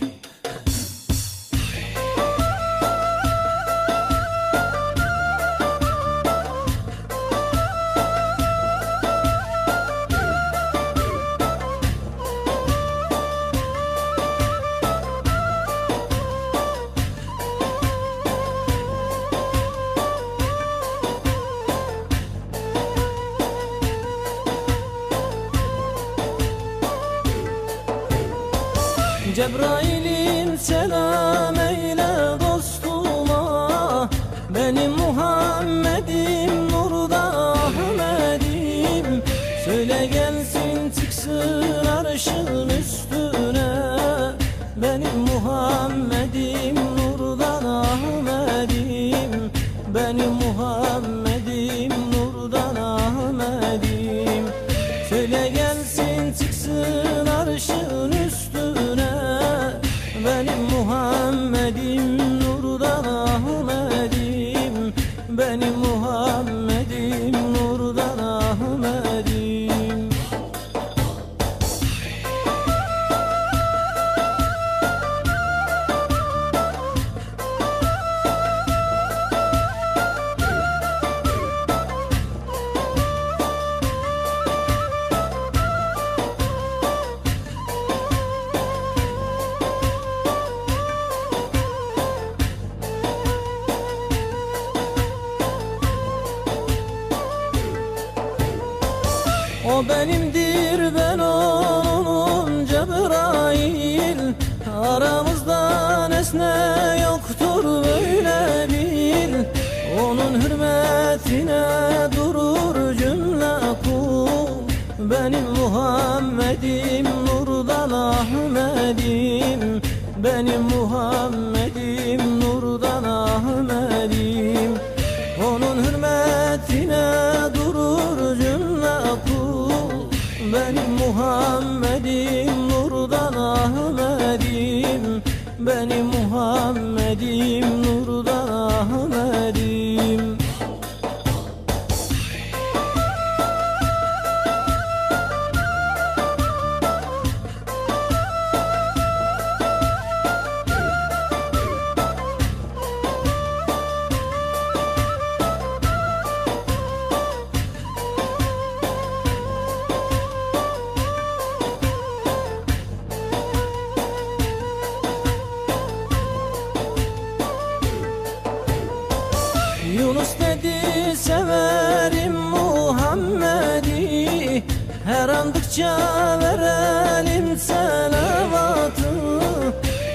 Bang! Cebrail'im selam eyle dostuma. Benim Muhammed'im nurda Ahmet'im Söyle gelsin çıksın nurdan Benimdir ben onun Cebrail Aramızda nesne yoktur böyle bil. Onun hürmetine durur cümle kul Benim Muhammed'im nurdan Ahmet'im. Benim Muhammed'im Benim Yunus dedi severim Muhammed'i. Her andıkça verelim selavatı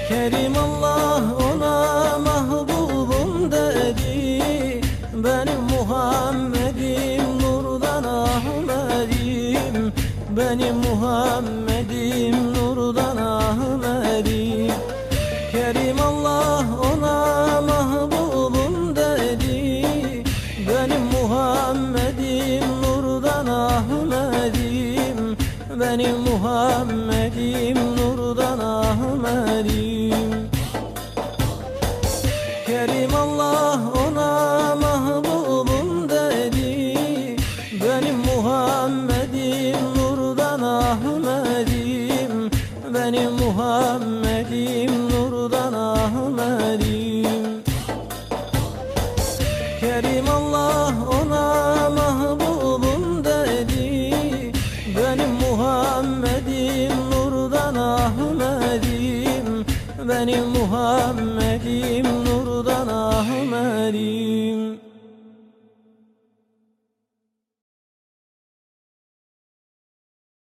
Kerim Allah ona mahbubum dedi. Benim Muhammed'im nurdan Ahmet'im Benim Muhammed'im nurdan Ahmet'im Kerim Allah ona Benim Muhammed'im nurdan Ahmet'im. Kerim Allah Benim Muhammed'im nurdan Ahmet'im